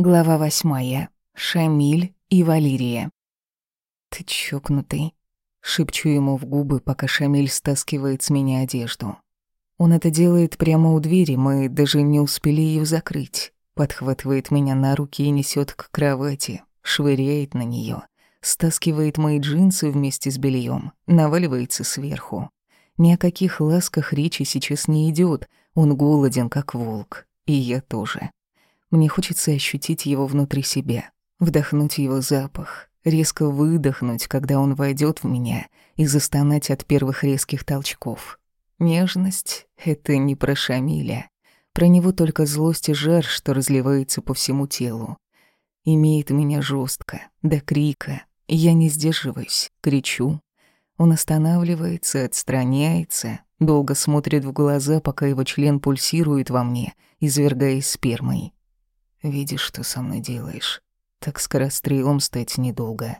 Глава восьмая. Шамиль и Валерия. «Ты чокнутый», — шепчу ему в губы, пока Шамиль стаскивает с меня одежду. Он это делает прямо у двери, мы даже не успели ее закрыть. Подхватывает меня на руки и несет к кровати, швыряет на нее, стаскивает мои джинсы вместе с бельем, наваливается сверху. Ни о каких ласках речи сейчас не идет. он голоден, как волк, и я тоже. Мне хочется ощутить его внутри себя, вдохнуть его запах, резко выдохнуть, когда он войдет в меня, и застонать от первых резких толчков. Нежность — это не про Шамиля. Про него только злость и жар, что разливается по всему телу. Имеет меня жестко, до крика. Я не сдерживаюсь, кричу. Он останавливается, отстраняется, долго смотрит в глаза, пока его член пульсирует во мне, извергаясь спермой. Видишь, что со мной делаешь? Так скорострелом стать недолго.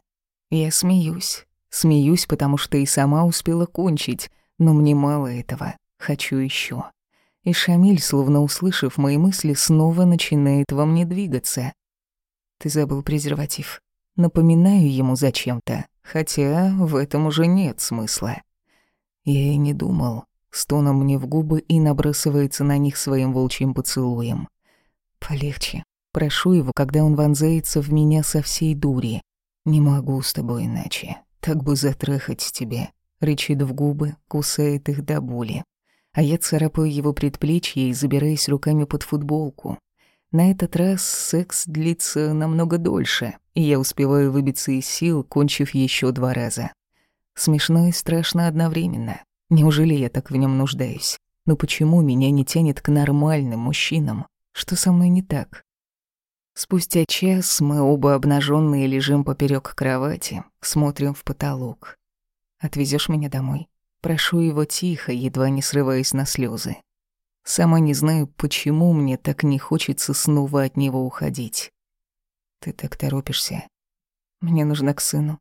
Я смеюсь. Смеюсь, потому что и сама успела кончить, но мне мало этого. Хочу еще. И Шамиль, словно услышав мои мысли, снова начинает во мне двигаться. Ты забыл презерватив. Напоминаю ему зачем-то, хотя в этом уже нет смысла. Я и не думал. Стоном мне в губы и набрасывается на них своим волчьим поцелуем. Полегче. Прошу его, когда он вонзается в меня со всей дури. «Не могу с тобой иначе. Так бы затрахать тебя». Рычит в губы, кусает их до боли. А я царапаю его предплечье и забираюсь руками под футболку. На этот раз секс длится намного дольше, и я успеваю выбиться из сил, кончив еще два раза. Смешно и страшно одновременно. Неужели я так в нем нуждаюсь? Но почему меня не тянет к нормальным мужчинам? Что со мной не так? Спустя час мы оба обнаженные лежим поперек кровати, смотрим в потолок. Отвезешь меня домой? Прошу его тихо, едва не срываясь на слезы. Сама не знаю, почему мне так не хочется снова от него уходить. Ты так торопишься. Мне нужно к сыну.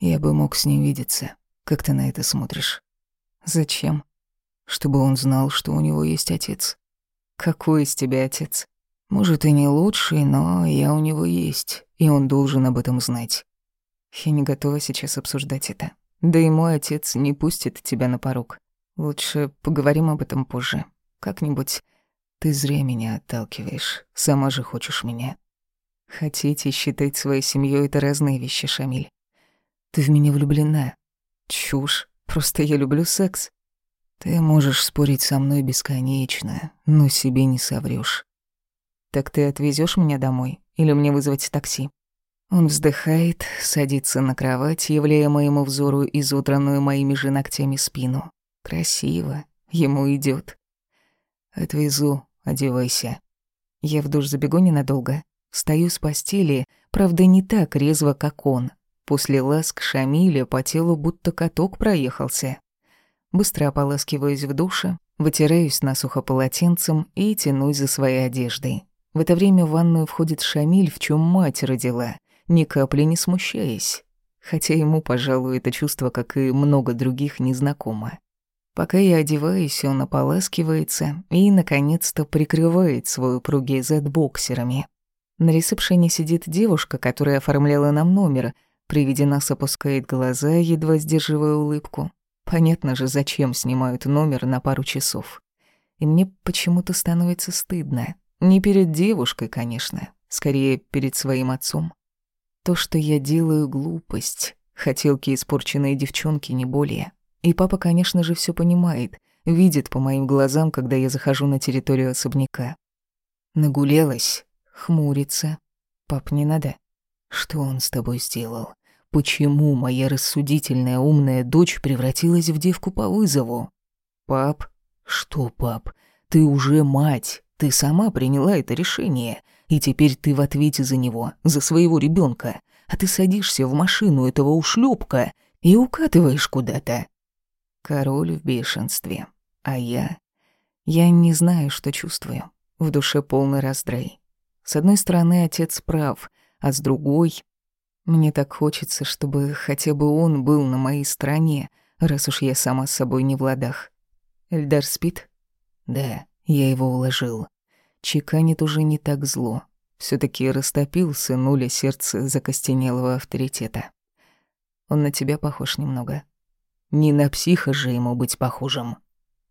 Я бы мог с ним видеться. Как ты на это смотришь? Зачем? Чтобы он знал, что у него есть отец. Какой из тебя отец? Может, и не лучший, но я у него есть, и он должен об этом знать. Я не готова сейчас обсуждать это. Да и мой отец не пустит тебя на порог. Лучше поговорим об этом позже. Как-нибудь. Ты зря меня отталкиваешь. Сама же хочешь меня. Хотите считать своей семьей это разные вещи, Шамиль. Ты в меня влюблена. Чушь. Просто я люблю секс. Ты можешь спорить со мной бесконечно, но себе не соврёшь. «Так ты отвезешь меня домой? Или мне вызвать такси?» Он вздыхает, садится на кровать, являя моему взору изодранную моими же ногтями спину. Красиво, ему идет. «Отвезу, одевайся». Я в душ забегу ненадолго. Встаю с постели, правда, не так резво, как он. После ласк Шамиля по телу будто каток проехался. Быстро ополаскиваюсь в душе, вытираюсь насухо полотенцем и тянусь за своей одеждой. В это время в ванную входит Шамиль, в чем мать родила, ни капли не смущаясь. Хотя ему, пожалуй, это чувство, как и много других, незнакомо. Пока я одеваюсь, он ополаскивается и, наконец-то, прикрывает свой упругий зад боксерами. На ресепшене сидит девушка, которая оформляла нам номер. При виде нас опускает глаза, едва сдерживая улыбку. Понятно же, зачем снимают номер на пару часов. И мне почему-то становится стыдно. Не перед девушкой, конечно, скорее перед своим отцом. То, что я делаю, глупость. Хотелки испорченные девчонки, не более. И папа, конечно же, все понимает, видит по моим глазам, когда я захожу на территорию особняка. Нагулелась, хмурится. Пап, не надо. Что он с тобой сделал? Почему моя рассудительная умная дочь превратилась в девку по вызову? Пап? Что, пап? Ты уже мать. Ты сама приняла это решение, и теперь ты в ответе за него, за своего ребенка, а ты садишься в машину этого ушлепка и укатываешь куда-то. Король в бешенстве, а я... Я не знаю, что чувствую. В душе полный раздрай. С одной стороны, отец прав, а с другой... Мне так хочется, чтобы хотя бы он был на моей стороне, раз уж я сама с собой не в ладах. Эльдар спит? Да, я его уложил. Чеканит уже не так зло. все таки растопил сынуля сердце закостенелого авторитета. Он на тебя похож немного. Не на психа же ему быть похожим.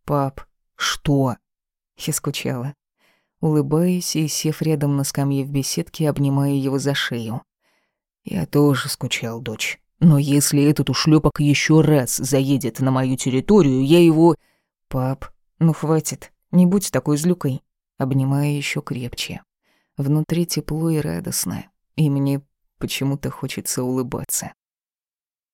Пап, что? Я скучала. Улыбаюсь и, сев рядом на скамье в беседке, обнимаю его за шею. Я тоже скучал, дочь. Но если этот ушлепок еще раз заедет на мою территорию, я его... Пап, ну хватит, не будь такой злюкой. Обнимаю еще крепче. Внутри тепло и радостно, и мне почему-то хочется улыбаться.